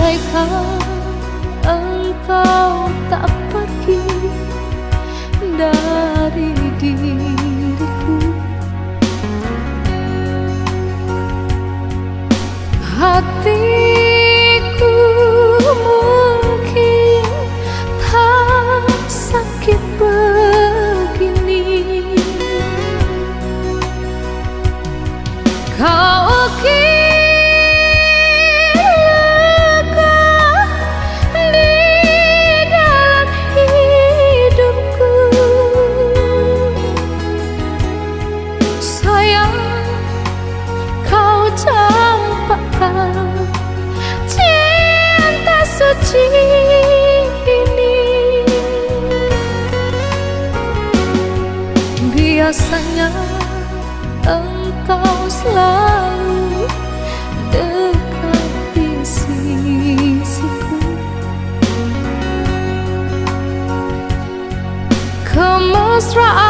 Andaikan engkau tak pergi dari diriku. Hatiku mungkin tak sakit begini. Kau kira rasanya engkau selalu dekat di sisiku. Kemesraan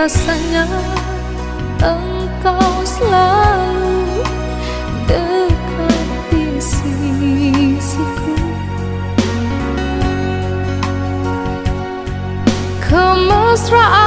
biasanya engkau selalu dekat di sisiku. Kemesraan